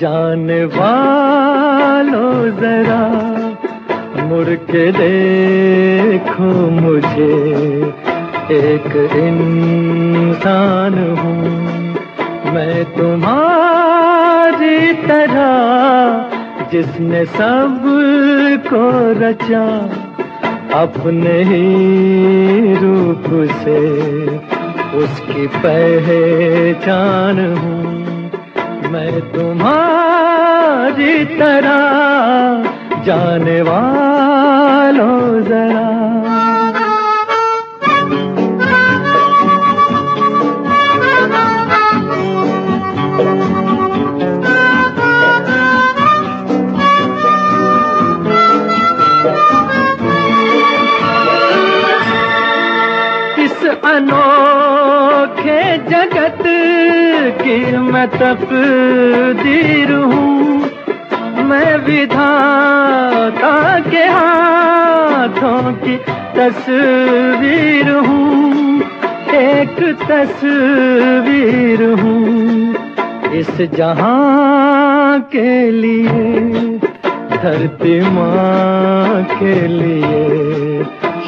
جانے والو ذرا، مڑ کے دیکھو مجھے، ایک انسان ہوں میں تمہاری طرح، جس نے سب کو رچا اپنے ہی روپ سے، اس کی پہچان ہوں۔ میں تمہاری طرح جانے والوں ذرا۔ اس انوکھے جگت کی میں تقدیر ہوں۔ میں ودھاتا کے ہاتھوں کی تصویر ہوں۔ ایک تصویر ہوں۔ اس جہاں کے لیے، دھرتی ماں کے لیے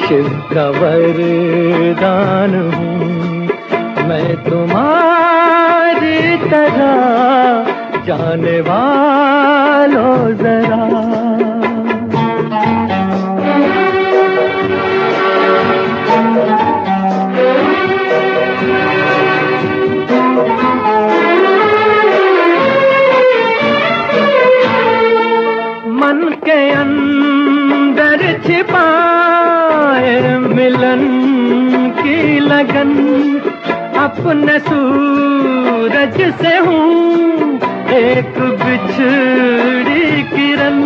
شیو کا وردان ہوں۔ میں تمہاری طرح جانے والوں ذرا۔ من کے اندر چھپائے ملن کی لگن۔ اپنے سورج سے ہوں، ایک بچھڑی کرن،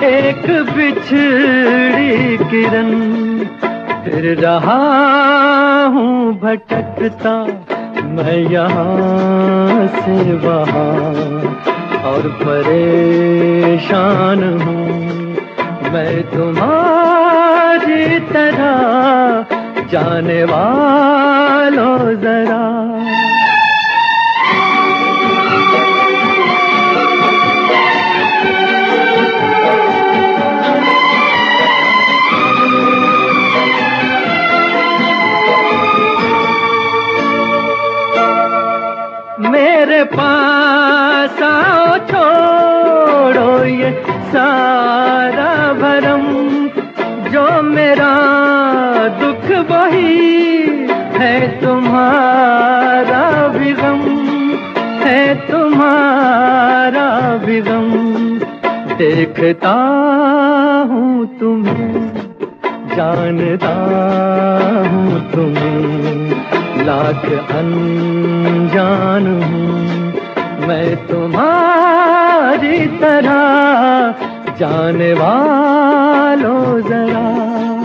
ایک بچھڑی کرن۔ پھر رہا ہوں، بھٹکتا میں یہاں سے وہاں۔ اور پریشان ہوں، میں تمہاری طرح جانے والوں ذرا۔ میرے پاس آؤ چھوڑو یہ سارا بھرم۔ جو میرا دکھ وہی ہے تمہارا بھی غم، ہے تمہارا بھی غم۔ دیکھتا ہوں تمہیں، جانتا ہوں تمہیں۔ لاکھ انجان ہوں، میں تمہاری طرح۔ جانے والوں ذرا